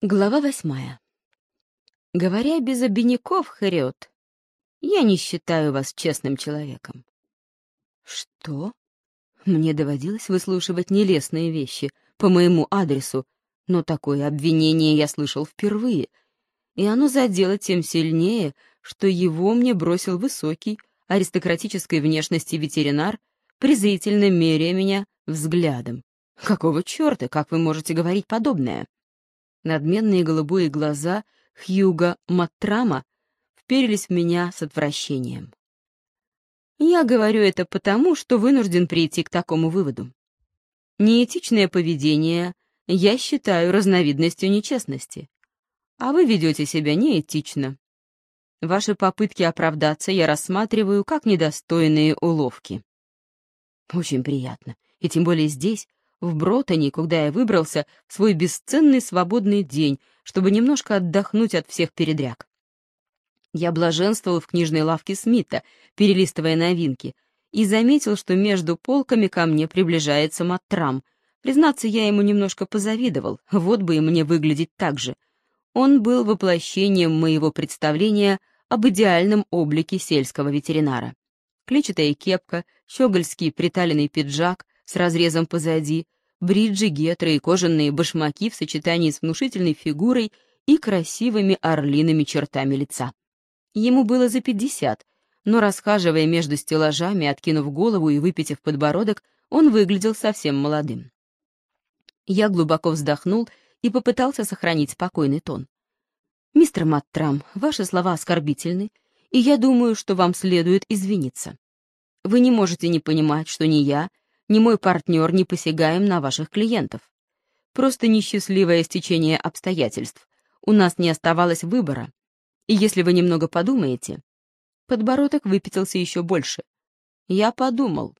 Глава восьмая. Говоря без обиняков, Хэриот, я не считаю вас честным человеком. Что? Мне доводилось выслушивать нелестные вещи по моему адресу, но такое обвинение я слышал впервые, и оно задело тем сильнее, что его мне бросил высокий, аристократической внешности ветеринар, презрительно меряя меня взглядом. Какого черта, как вы можете говорить подобное? Надменные голубые глаза Хьюга Маттрама вперились в меня с отвращением. Я говорю это потому, что вынужден прийти к такому выводу. Неэтичное поведение я считаю разновидностью нечестности, а вы ведете себя неэтично. Ваши попытки оправдаться я рассматриваю как недостойные уловки. Очень приятно, и тем более здесь, в Бротоне, куда я выбрался свой бесценный свободный день, чтобы немножко отдохнуть от всех передряг. Я блаженствовал в книжной лавке Смита, перелистывая новинки, и заметил, что между полками ко мне приближается Матрам. Признаться, я ему немножко позавидовал, вот бы и мне выглядеть так же. Он был воплощением моего представления об идеальном облике сельского ветеринара. Клетчатая кепка, щегольский приталенный пиджак — с разрезом позади, бриджи, гетры и кожаные башмаки в сочетании с внушительной фигурой и красивыми орлиными чертами лица. Ему было за пятьдесят, но, расхаживая между стеллажами, откинув голову и выпитив подбородок, он выглядел совсем молодым. Я глубоко вздохнул и попытался сохранить спокойный тон. «Мистер Маттрам, ваши слова оскорбительны, и я думаю, что вам следует извиниться. Вы не можете не понимать, что ни я, ни мой партнер не посягаем на ваших клиентов. Просто несчастливое стечение обстоятельств. У нас не оставалось выбора. И если вы немного подумаете... Подбородок выпятился еще больше. Я подумал.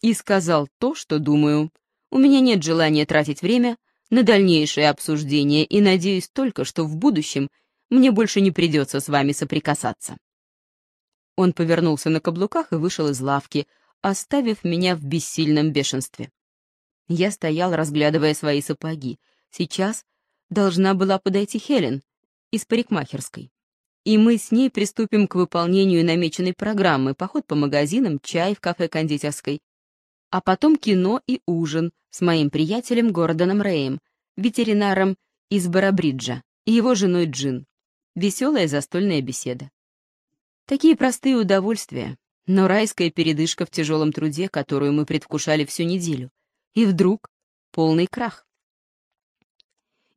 И сказал то, что думаю. У меня нет желания тратить время на дальнейшее обсуждение и надеюсь только, что в будущем мне больше не придется с вами соприкасаться. Он повернулся на каблуках и вышел из лавки, оставив меня в бессильном бешенстве. Я стоял, разглядывая свои сапоги. Сейчас должна была подойти Хелен из парикмахерской. И мы с ней приступим к выполнению намеченной программы, поход по магазинам, чай в кафе-кондитерской, а потом кино и ужин с моим приятелем Гордоном Рэем, ветеринаром из Барабриджа, и его женой Джин. Веселая застольная беседа. Такие простые удовольствия, но райская передышка в тяжелом труде, которую мы предвкушали всю неделю. И вдруг полный крах.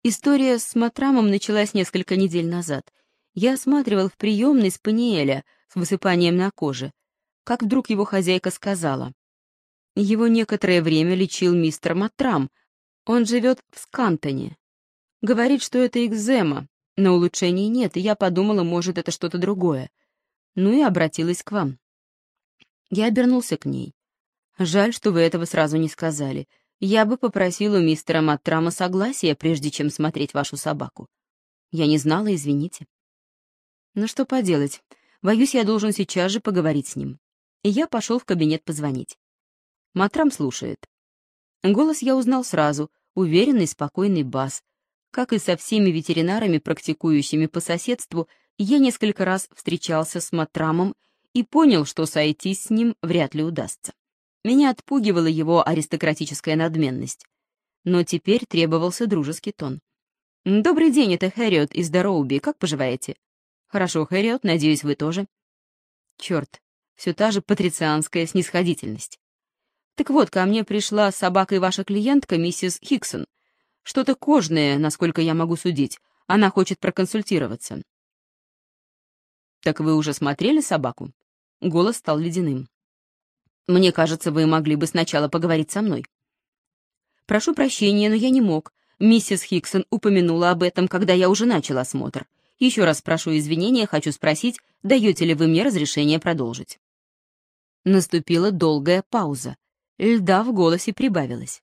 История с Матрамом началась несколько недель назад. Я осматривал в приемной спаниеля с высыпанием на коже, как вдруг его хозяйка сказала. Его некоторое время лечил мистер Матрам, он живет в Скантоне. Говорит, что это экзема, но улучшений нет, и я подумала, может, это что-то другое. Ну и обратилась к вам. Я обернулся к ней. «Жаль, что вы этого сразу не сказали. Я бы попросил у мистера Маттрама согласия, прежде чем смотреть вашу собаку. Я не знала, извините». «Ну что поделать, боюсь, я должен сейчас же поговорить с ним». И я пошел в кабинет позвонить. Матрам слушает. Голос я узнал сразу, уверенный, спокойный бас. Как и со всеми ветеринарами, практикующими по соседству, я несколько раз встречался с Матрамом и понял, что сойтись с ним вряд ли удастся. Меня отпугивала его аристократическая надменность. Но теперь требовался дружеский тон. «Добрый день, это Хэриот из Дороуби. Как поживаете?» «Хорошо, Хэриот, надеюсь, вы тоже». Черт, все та же патрицианская снисходительность. «Так вот, ко мне пришла с собакой ваша клиентка, миссис Хиксон. Что-то кожное, насколько я могу судить. Она хочет проконсультироваться». «Так вы уже смотрели собаку?» Голос стал ледяным. «Мне кажется, вы могли бы сначала поговорить со мной». «Прошу прощения, но я не мог. Миссис Хиксон упомянула об этом, когда я уже начал осмотр. Еще раз прошу извинения, хочу спросить, даете ли вы мне разрешение продолжить?» Наступила долгая пауза. Льда в голосе прибавилось.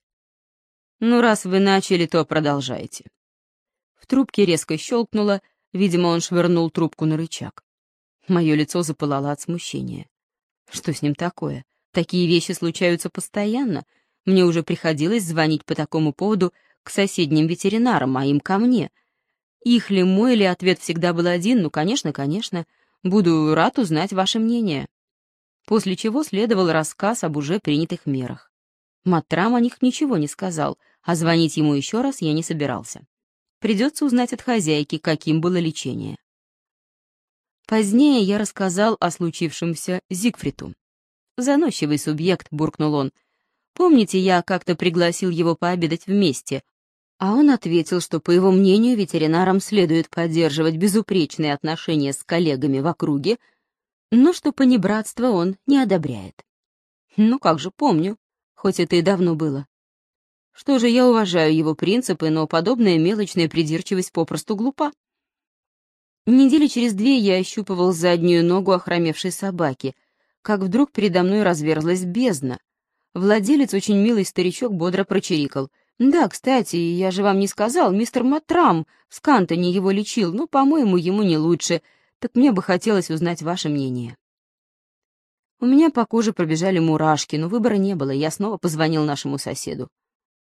«Ну, раз вы начали, то продолжайте». В трубке резко щелкнуло, видимо, он швырнул трубку на рычаг. Мое лицо запылало от смущения. Что с ним такое? Такие вещи случаются постоянно. Мне уже приходилось звонить по такому поводу к соседним ветеринарам, а им ко мне. Их ли, мой ли, ответ всегда был один, ну, конечно, конечно, буду рад узнать ваше мнение. После чего следовал рассказ об уже принятых мерах. Матрам о них ничего не сказал, а звонить ему еще раз я не собирался. Придется узнать от хозяйки, каким было лечение. Позднее я рассказал о случившемся Зигфриту. «Заносчивый субъект», — буркнул он. «Помните, я как-то пригласил его пообедать вместе?» А он ответил, что, по его мнению, ветеринарам следует поддерживать безупречные отношения с коллегами в округе, но что понебратство он не одобряет. Ну как же, помню, хоть это и давно было. Что же, я уважаю его принципы, но подобная мелочная придирчивость попросту глупа. Недели через две я ощупывал заднюю ногу охромевшей собаки, как вдруг передо мной разверзлась бездна. Владелец, очень милый старичок, бодро прочирикал. «Да, кстати, я же вам не сказал, мистер Матрам в Скантоне его лечил, но, по-моему, ему не лучше, так мне бы хотелось узнать ваше мнение». У меня по коже пробежали мурашки, но выбора не было, я снова позвонил нашему соседу.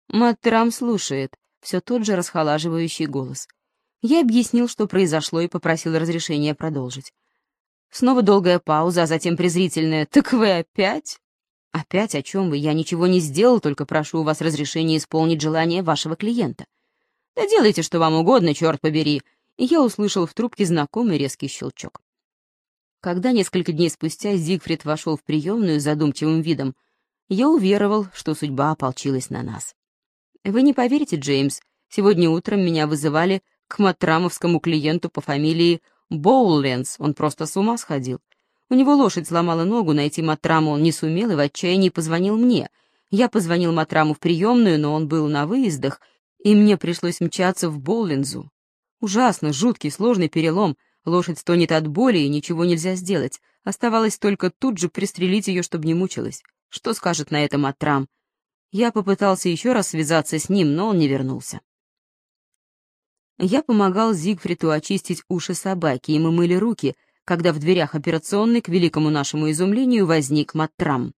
Матрам слушает, все тот же расхолаживающий голос. Я объяснил, что произошло, и попросил разрешения продолжить. Снова долгая пауза, а затем презрительная «Так вы опять?» «Опять о чем вы? Я ничего не сделал, только прошу у вас разрешения исполнить желание вашего клиента». «Да делайте, что вам угодно, черт побери!» Я услышал в трубке знакомый резкий щелчок. Когда несколько дней спустя Зигфрид вошел в приемную с задумчивым видом, я уверовал, что судьба ополчилась на нас. Вы не поверите, Джеймс, сегодня утром меня вызывали к матрамовскому клиенту по фамилии Боуленс, он просто с ума сходил. У него лошадь сломала ногу, найти Матраму он не сумел и в отчаянии позвонил мне. Я позвонил Матраму в приемную, но он был на выездах, и мне пришлось мчаться в Боулензу. Ужасно, жуткий, сложный перелом. Лошадь стонет от боли, и ничего нельзя сделать. Оставалось только тут же пристрелить ее, чтобы не мучилась. Что скажет на это Матрам? Я попытался еще раз связаться с ним, но он не вернулся. Я помогал Зигфриду очистить уши собаки, и мы мыли руки, когда в дверях операционной, к великому нашему изумлению, возник Матрам.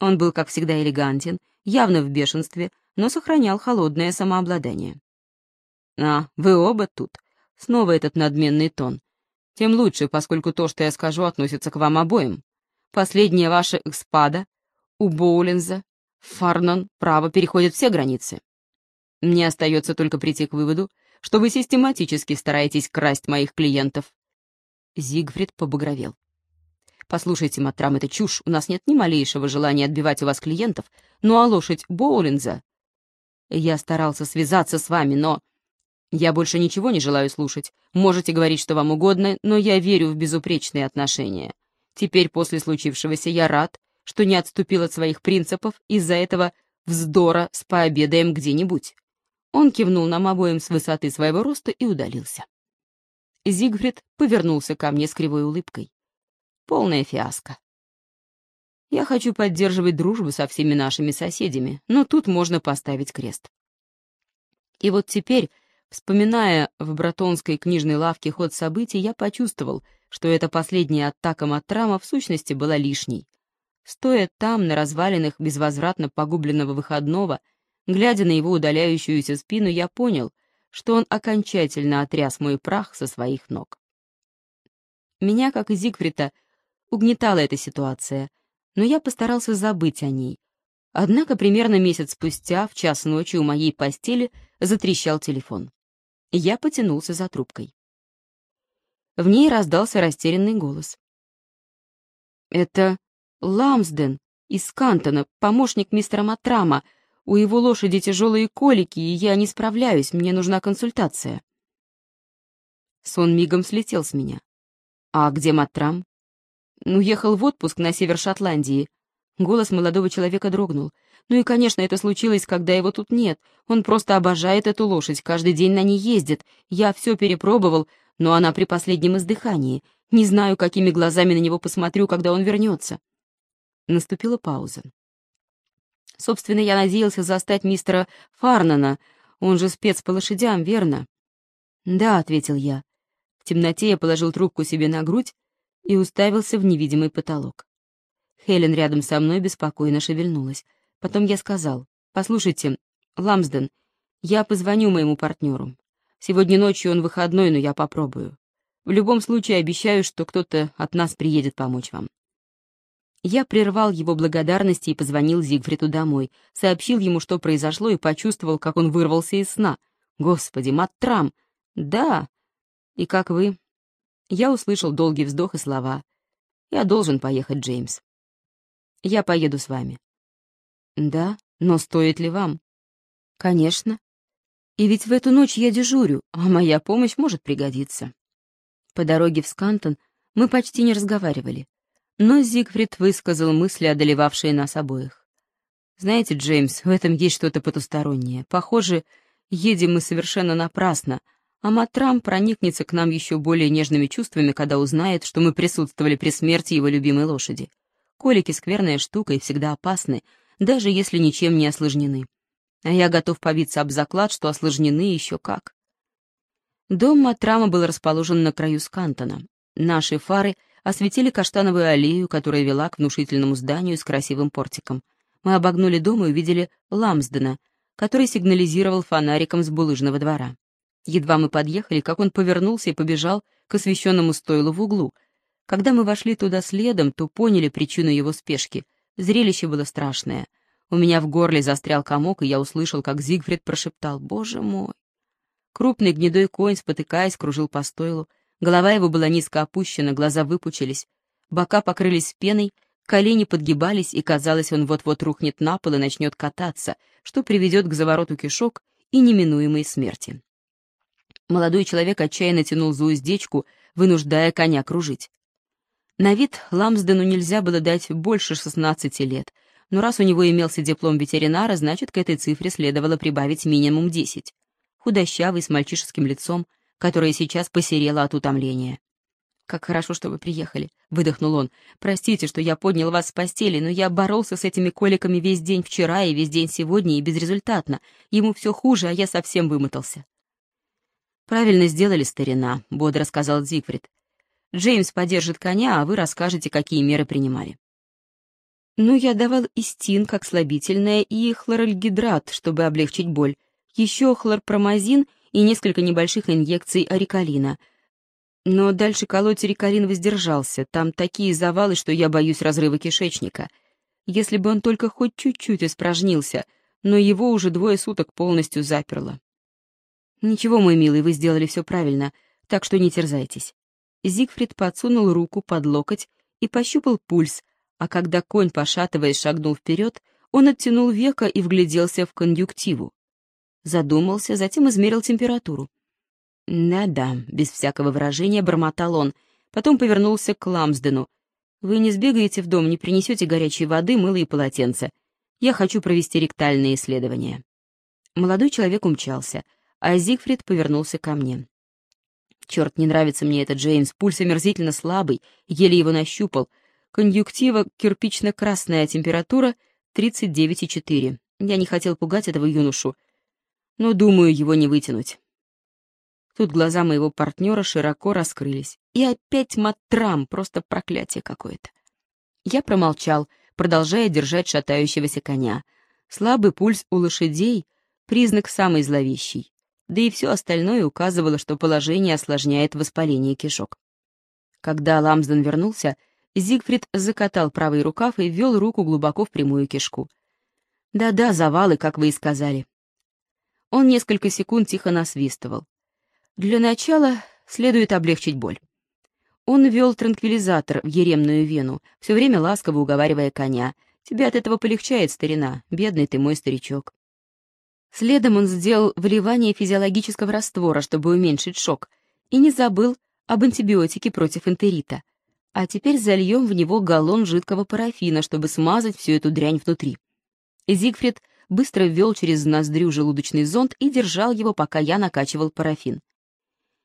Он был, как всегда, элегантен, явно в бешенстве, но сохранял холодное самообладание. «А, вы оба тут?» Снова этот надменный тон. «Тем лучше, поскольку то, что я скажу, относится к вам обоим. Последняя ваша экспада у Боулинза Фарнон, право, переходит все границы. Мне остается только прийти к выводу, что вы систематически стараетесь красть моих клиентов. Зигфрид побагровел. «Послушайте, Матрам, это чушь. У нас нет ни малейшего желания отбивать у вас клиентов. Ну а лошадь Боулинза...» «Я старался связаться с вами, но...» «Я больше ничего не желаю слушать. Можете говорить, что вам угодно, но я верю в безупречные отношения. Теперь, после случившегося, я рад, что не отступил от своих принципов из-за этого вздора с пообедаем где-нибудь. Он кивнул нам обоим с высоты своего роста и удалился. Зигфрид повернулся ко мне с кривой улыбкой. Полная фиаско. Я хочу поддерживать дружбу со всеми нашими соседями, но тут можно поставить крест. И вот теперь, вспоминая в братонской книжной лавке ход событий, я почувствовал, что эта последняя атака Матрама в сущности была лишней. Стоя там, на развалинах безвозвратно погубленного выходного, глядя на его удаляющуюся спину, я понял, что он окончательно отряс мой прах со своих ног. Меня, как и Зигфрида, угнетала эта ситуация, но я постарался забыть о ней. Однако примерно месяц спустя, в час ночи у моей постели, затрещал телефон. Я потянулся за трубкой. В ней раздался растерянный голос. «Это Ламсден из Кантона, помощник мистера Матрама. У его лошади тяжелые колики, и я не справляюсь, мне нужна консультация. Сон мигом слетел с меня. А где Матрам? Уехал в отпуск на север Шотландии. Голос молодого человека дрогнул. Ну и, конечно, это случилось, когда его тут нет. Он просто обожает эту лошадь, каждый день на ней ездит. Я все перепробовал, но она при последнем издыхании. Не знаю, какими глазами на него посмотрю, когда он вернется. Наступила пауза. Собственно, я надеялся застать мистера Фарнана, он же спец по лошадям, верно? Да, ответил я. В темноте я положил трубку себе на грудь и уставился в невидимый потолок. Хелен рядом со мной беспокойно шевельнулась. Потом я сказал, «Послушайте, Ламсден, я позвоню моему партнеру. Сегодня ночью он выходной, но я попробую. В любом случае обещаю, что кто-то от нас приедет помочь вам». Я прервал его благодарности и позвонил Зигфриду домой, сообщил ему, что произошло, и почувствовал, как он вырвался из сна. «Господи, Маттрам!» «Да. И как вы?» Я услышал долгий вздох и слова. «Я должен поехать, Джеймс. Я поеду с вами». «Да, но стоит ли вам?» «Конечно. И ведь в эту ночь я дежурю, а моя помощь может пригодиться». По дороге в Скантон мы почти не разговаривали. Но Зигфрид высказал мысли, одолевавшие нас обоих. «Знаете, Джеймс, в этом есть что-то потустороннее. Похоже, едем мы совершенно напрасно, а Матрам проникнется к нам еще более нежными чувствами, когда узнает, что мы присутствовали при смерти его любимой лошади. Колики — скверная штука и всегда опасны, даже если ничем не осложнены. А я готов побиться об заклад, что осложнены еще как. Дом Матрама был расположен на краю Скантона. Наши фары — осветили каштановую аллею, которая вела к внушительному зданию с красивым портиком. Мы обогнули дом и увидели Ламсдена, который сигнализировал фонариком с булыжного двора. Едва мы подъехали, как он повернулся и побежал к освещенному стойлу в углу. Когда мы вошли туда следом, то поняли причину его спешки. Зрелище было страшное. У меня в горле застрял комок, и я услышал, как Зигфрид прошептал «Боже мой!». Крупный гнедой конь, спотыкаясь, кружил по стойлу. Голова его была низко опущена, глаза выпучились, бока покрылись пеной, колени подгибались, и казалось, он вот-вот рухнет на пол и начнет кататься, что приведет к завороту кишок и неминуемой смерти. Молодой человек отчаянно тянул за уздечку, вынуждая коня кружить. На вид Ламсдену нельзя было дать больше 16 лет, но раз у него имелся диплом ветеринара, значит, к этой цифре следовало прибавить минимум 10. Худощавый, с мальчишеским лицом, которая сейчас посерела от утомления. «Как хорошо, что вы приехали», — выдохнул он. «Простите, что я поднял вас с постели, но я боролся с этими коликами весь день вчера и весь день сегодня, и безрезультатно. Ему все хуже, а я совсем вымотался». «Правильно сделали, старина», — бодро сказал Зигфрид. «Джеймс подержит коня, а вы расскажете, какие меры принимали». «Ну, я давал истин как слабительное и хлоральгидрат, чтобы облегчить боль. Еще хлорпромазин — и несколько небольших инъекций орикалина. Но дальше колоть орикалин воздержался, там такие завалы, что я боюсь разрыва кишечника. Если бы он только хоть чуть-чуть испражнился, но его уже двое суток полностью заперло. «Ничего, мой милый, вы сделали все правильно, так что не терзайтесь». Зигфрид подсунул руку под локоть и пощупал пульс, а когда конь, пошатываясь, шагнул вперед, он оттянул века и вгляделся в конъюнктиву задумался, затем измерил температуру. «Да-да», — без всякого выражения бормотал он, потом повернулся к Ламсдену. «Вы не сбегаете в дом, не принесете горячей воды, мыла и полотенца. Я хочу провести ректальные исследования». Молодой человек умчался, а Зигфрид повернулся ко мне. «Черт, не нравится мне этот Джеймс, пульс омерзительно слабый, еле его нащупал. Конъюнктива кирпично-красная, температура 39,4. Я не хотел пугать этого юношу, но, думаю, его не вытянуть. Тут глаза моего партнера широко раскрылись. И опять матрам, просто проклятие какое-то. Я промолчал, продолжая держать шатающегося коня. Слабый пульс у лошадей — признак самый зловещий. Да и все остальное указывало, что положение осложняет воспаление кишок. Когда Ламсден вернулся, Зигфрид закатал правый рукав и ввел руку глубоко в прямую кишку. «Да-да, завалы, как вы и сказали. Он несколько секунд тихо насвистывал. Для начала следует облегчить боль. Он ввел транквилизатор в еремную вену, все время ласково уговаривая коня. «Тебе от этого полегчает, старина, бедный ты мой старичок». Следом он сделал вливание физиологического раствора, чтобы уменьшить шок, и не забыл об антибиотике против энтерита. А теперь зальем в него галлон жидкого парафина, чтобы смазать всю эту дрянь внутри. Зигфрид быстро ввел через ноздрю желудочный зонд и держал его, пока я накачивал парафин.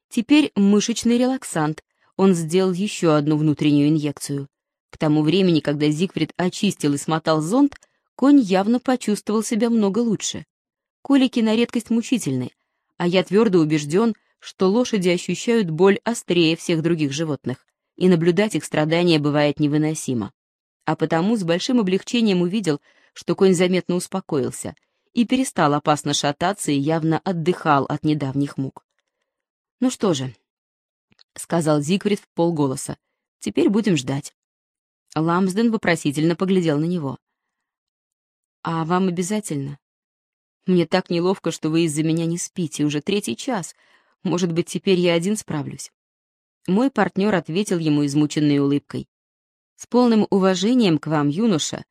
Теперь мышечный релаксант. Он сделал еще одну внутреннюю инъекцию. К тому времени, когда Зигфрид очистил и смотал зонд, конь явно почувствовал себя много лучше. Колики на редкость мучительны, а я твердо убежден, что лошади ощущают боль острее всех других животных, и наблюдать их страдания бывает невыносимо. А потому с большим облегчением увидел, что конь заметно успокоился и перестал опасно шататься и явно отдыхал от недавних мук. «Ну что же», — сказал Зигфрид в полголоса, — «теперь будем ждать». Ламсден вопросительно поглядел на него. «А вам обязательно? Мне так неловко, что вы из-за меня не спите, уже третий час. Может быть, теперь я один справлюсь». Мой партнер ответил ему измученной улыбкой. «С полным уважением к вам, юноша,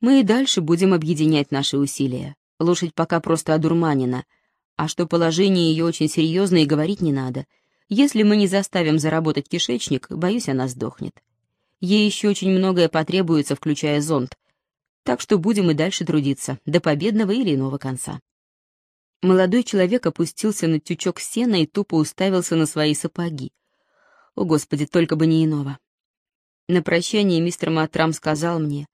мы и дальше будем объединять наши усилия. Лошадь пока просто одурманена, а что положение ее очень серьезное и говорить не надо. Если мы не заставим заработать кишечник, боюсь, она сдохнет. Ей еще очень многое потребуется, включая зонд, так что будем и дальше трудиться, до победного или иного конца. Молодой человек опустился на тючок сена и тупо уставился на свои сапоги. О, Господи, только бы не иного. На прощание мистер Матрам сказал мне,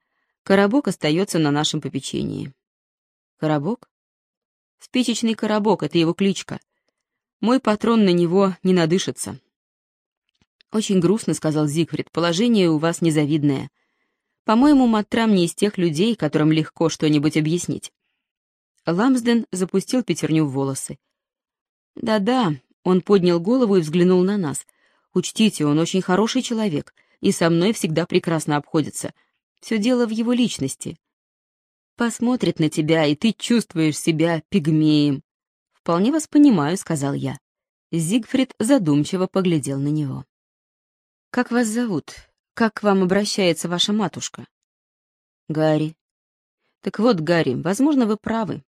«Коробок остается на нашем попечении». «Коробок?» «Спичечный коробок — это его кличка. Мой патрон на него не надышится». «Очень грустно», — сказал Зигфрид, — «положение у вас незавидное. По-моему, Матрам не из тех людей, которым легко что-нибудь объяснить. Ламсден запустил пятерню в волосы. «Да-да», — он поднял голову и взглянул на нас. «Учтите, он очень хороший человек, и со мной всегда прекрасно обходится. Все дело в его личности. Посмотрит на тебя, и ты чувствуешь себя пигмеем». «Вполне вас понимаю», — сказал я. Зигфрид задумчиво поглядел на него. «Как вас зовут?» Как к вам обращается ваша матушка? Гарри. Так вот, Гарри, возможно, вы правы.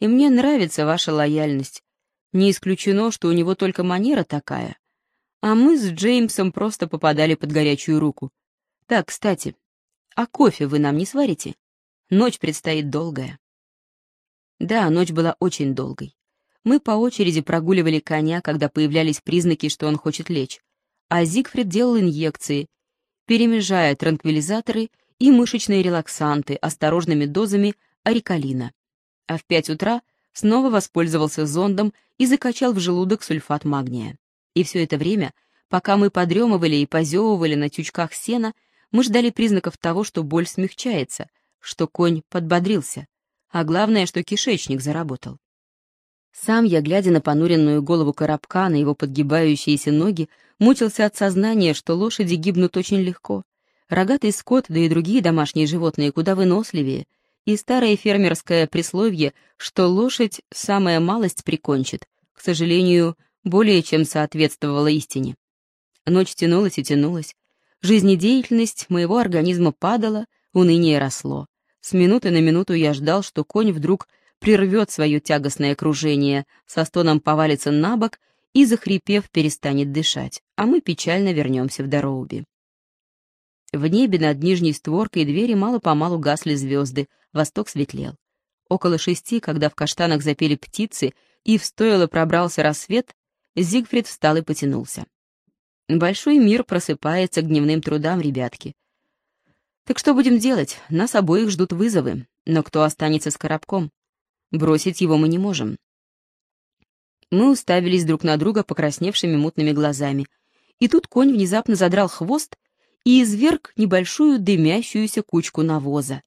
И мне нравится ваша лояльность. Не исключено, что у него только манера такая. А мы с Джеймсом просто попадали под горячую руку. Так, кстати, а кофе вы нам не сварите? Ночь предстоит долгая. Да, ночь была очень долгой. Мы по очереди прогуливали коня, когда появлялись признаки, что он хочет лечь. А Зигфрид делал инъекции, перемежая транквилизаторы и мышечные релаксанты осторожными дозами арикалина. А в 5 утра снова воспользовался зондом и закачал в желудок сульфат магния. И все это время, пока мы подремывали и позевывали на тючках сена, мы ждали признаков того, что боль смягчается, что конь подбодрился, а главное, что кишечник заработал. Сам я, глядя на понуренную голову коробка, на его подгибающиеся ноги, мучился от сознания, что лошади гибнут очень легко. Рогатый скот, да и другие домашние животные куда выносливее, и старое фермерское присловие, что лошадь самая малость прикончит, к сожалению, более чем соответствовало истине. Ночь тянулась и тянулась. Жизнедеятельность моего организма падала, уныние росло. С минуты на минуту я ждал, что конь вдруг прервет свое тягостное кружение, со стоном повалится на бок и, захрипев, перестанет дышать, а мы печально вернемся в Дороуби. В небе над нижней створкой двери мало-помалу гасли звезды, восток светлел. Около шести, когда в каштанах запели птицы и в стойло пробрался рассвет, Зигфрид встал и потянулся. Большой мир просыпается к дневным трудам, ребятки. Так что будем делать? Нас обоих ждут вызовы, но кто останется с коробком? Бросить его мы не можем. Мы уставились друг на друга покрасневшими мутными глазами. И тут конь внезапно задрал хвост и изверг небольшую дымящуюся кучку навоза.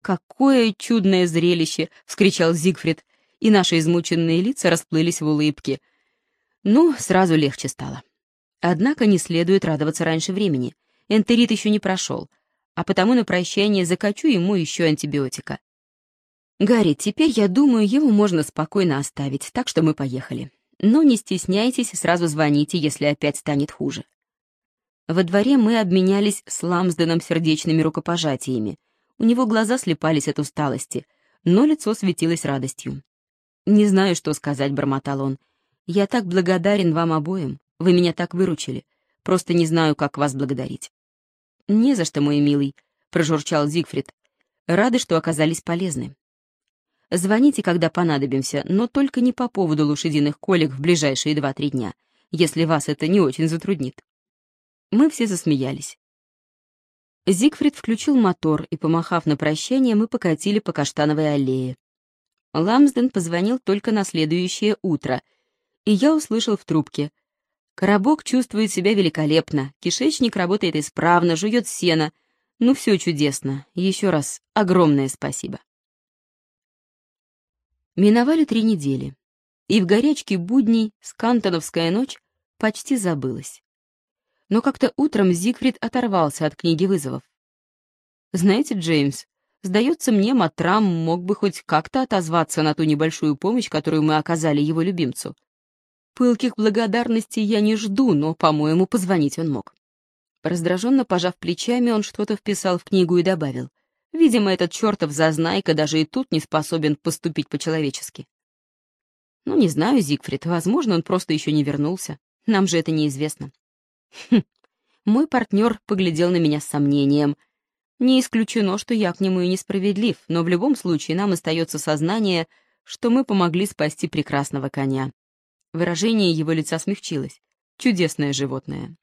«Какое чудное зрелище!» — вскричал Зигфрид, и наши измученные лица расплылись в улыбке. Ну, сразу легче стало. Однако не следует радоваться раньше времени. Энтерит еще не прошел, а потому на прощание закачу ему еще антибиотика. «Гарри, теперь, я думаю, его можно спокойно оставить, так что мы поехали. Но не стесняйтесь и сразу звоните, если опять станет хуже». Во дворе мы обменялись с Ламсденом сердечными рукопожатиями. У него глаза слепались от усталости, но лицо светилось радостью. «Не знаю, что сказать», — бормотал он. «Я так благодарен вам обоим. Вы меня так выручили. Просто не знаю, как вас благодарить». «Не за что, мой милый», — прожурчал Зигфрид. «Рады, что оказались полезны. Звоните, когда понадобимся, но только не по поводу лошадиных колик в ближайшие два-три дня, если вас это не очень затруднит. Мы все засмеялись. Зигфрид включил мотор, и, помахав на прощание, мы покатили по каштановой аллее. Ламсден позвонил только на следующее утро, и я услышал в трубке. Коробок чувствует себя великолепно, кишечник работает исправно, жует сено. Ну, все чудесно. Еще раз огромное спасибо. Миновали три недели. и в горячке будней скантоновская ночь почти забылась. Но как-то утром Зигфрид оторвался от книги вызовов. «Знаете, Джеймс, сдается мне, Матрам мог бы хоть как-то отозваться на ту небольшую помощь, которую мы оказали его любимцу. Пылких благодарностей я не жду, но, по-моему, позвонить он мог». Раздраженно пожав плечами, он что-то вписал в книгу и добавил. «Видимо, этот чертов зазнайка даже и тут не способен поступить по-человечески». «Ну, не знаю, Зигфрид, возможно, он просто еще не вернулся. Нам же это неизвестно». Хм. Мой партнер поглядел на меня с сомнением. Не исключено, что я к нему и несправедлив, но в любом случае нам остается сознание, что мы помогли спасти прекрасного коня. Выражение его лица смягчилось. Чудесное животное.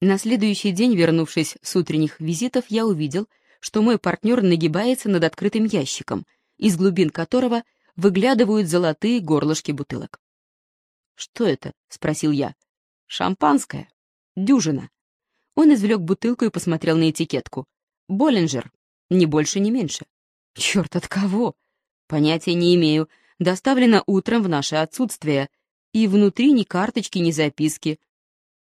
На следующий день, вернувшись с утренних визитов, я увидел, что мой партнер нагибается над открытым ящиком, из глубин которого выглядывают золотые горлышки бутылок. «Что это?» — спросил я. «Шампанское. Дюжина». Он извлек бутылку и посмотрел на этикетку. «Боллинджер. Ни больше, ни меньше». «Черт, от кого?» «Понятия не имею. Доставлено утром в наше отсутствие. И внутри ни карточки, ни записки.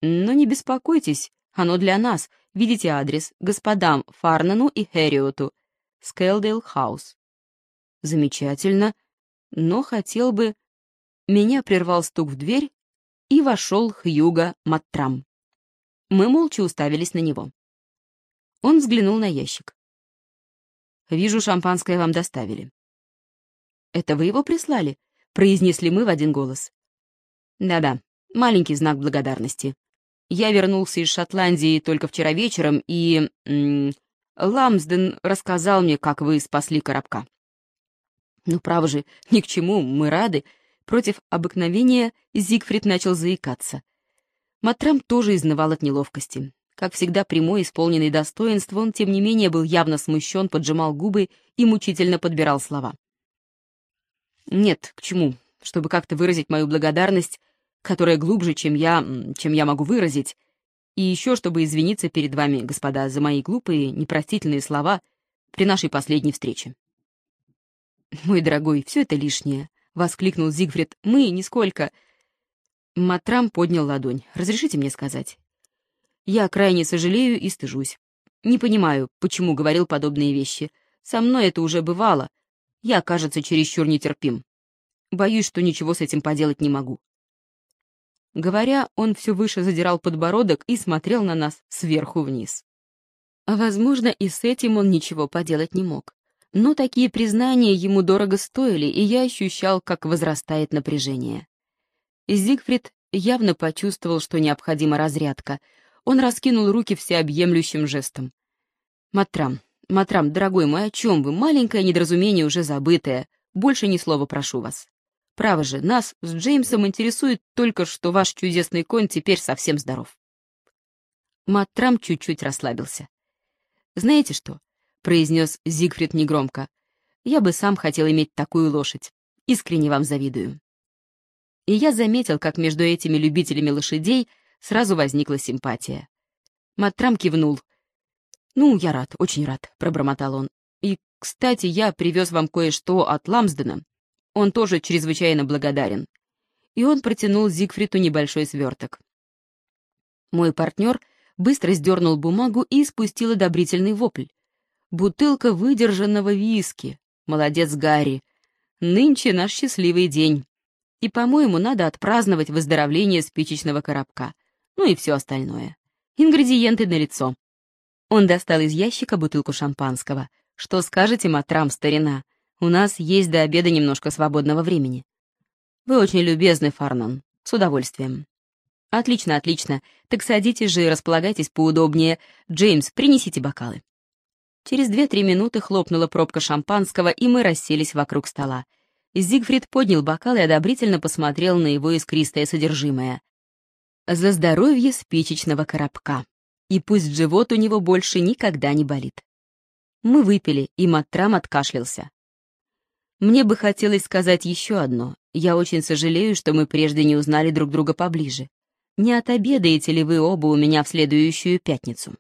Но не беспокойтесь, оно для нас. Видите адрес господам Фарнану и Хэриоту. Скелдейл Хаус. Замечательно, но хотел бы... Меня прервал стук в дверь, и вошел Хьюга Маттрам. Мы молча уставились на него. Он взглянул на ящик. «Вижу, шампанское вам доставили». «Это вы его прислали?» — произнесли мы в один голос. «Да-да, маленький знак благодарности. Я вернулся из Шотландии только вчера вечером, и... М Ламсден рассказал мне, как вы спасли коробка. Ну, право же, ни к чему, мы рады. Против обыкновения Зигфрид начал заикаться. Матрам тоже изнывал от неловкости. Как всегда прямой, исполненный достоинства, он, тем не менее, был явно смущен, поджимал губы и мучительно подбирал слова. «Нет, к чему? Чтобы как-то выразить мою благодарность, которая глубже, чем я, чем я могу выразить, и еще чтобы извиниться перед вами, господа, за мои глупые, непростительные слова при нашей последней встрече. «Мой дорогой, все это лишнее», — воскликнул Зигфрид. «Мы нисколько...» Матрам поднял ладонь. «Разрешите мне сказать?» «Я крайне сожалею и стыжусь. Не понимаю, почему говорил подобные вещи. Со мной это уже бывало. Я, кажется, чересчур нетерпим. Боюсь, что ничего с этим поделать не могу. Говоря, он все выше задирал подбородок и смотрел на нас сверху вниз. А, возможно, и с этим он ничего поделать не мог. Но такие признания ему дорого стоили, и я ощущал, как возрастает напряжение. Зигфрид явно почувствовал, что необходима разрядка. Он раскинул руки всеобъемлющим жестом. «Матрам, Матрам, дорогой мой, о чем вы? Маленькое недоразумение уже забытое. Больше ни слова прошу вас». Право же, нас с Джеймсом интересует только, что ваш чудесный конь теперь совсем здоров. Матрам чуть-чуть расслабился. «Знаете что?» — произнес Зигфрид негромко. «Я бы сам хотел иметь такую лошадь. Искренне вам завидую». И я заметил, как между этими любителями лошадей сразу возникла симпатия. Матрам кивнул. «Ну, я рад, очень рад», — пробормотал он. «И, кстати, я привез вам кое-что от Ламсдена. Он тоже чрезвычайно благодарен. И он протянул Зигфриду небольшой сверток. Мой партнер быстро сдернул бумагу и спустил одобрительный вопль. «Бутылка выдержанного виски. Молодец, Гарри. Нынче наш счастливый день. И, по-моему, надо отпраздновать выздоровление спичечного коробка. Ну и все остальное. Ингредиенты налицо». Он достал из ящика бутылку шампанского. «Что скажете, матрам, старина? У нас есть до обеда немножко свободного времени. Вы очень любезны, Фарнон. С удовольствием. Отлично, отлично. Так садитесь же и располагайтесь поудобнее. Джеймс, принесите бокалы. Через две-три минуты хлопнула пробка шампанского, и мы расселись вокруг стола. Зигфрид поднял бокал и одобрительно посмотрел на его искристое содержимое. За здоровье спичечного коробка. И пусть живот у него больше никогда не болит. Мы выпили, и Матрам откашлялся. Мне бы хотелось сказать еще одно. Я очень сожалею, что мы прежде не узнали друг друга поближе. Не отобедаете ли вы оба у меня в следующую пятницу?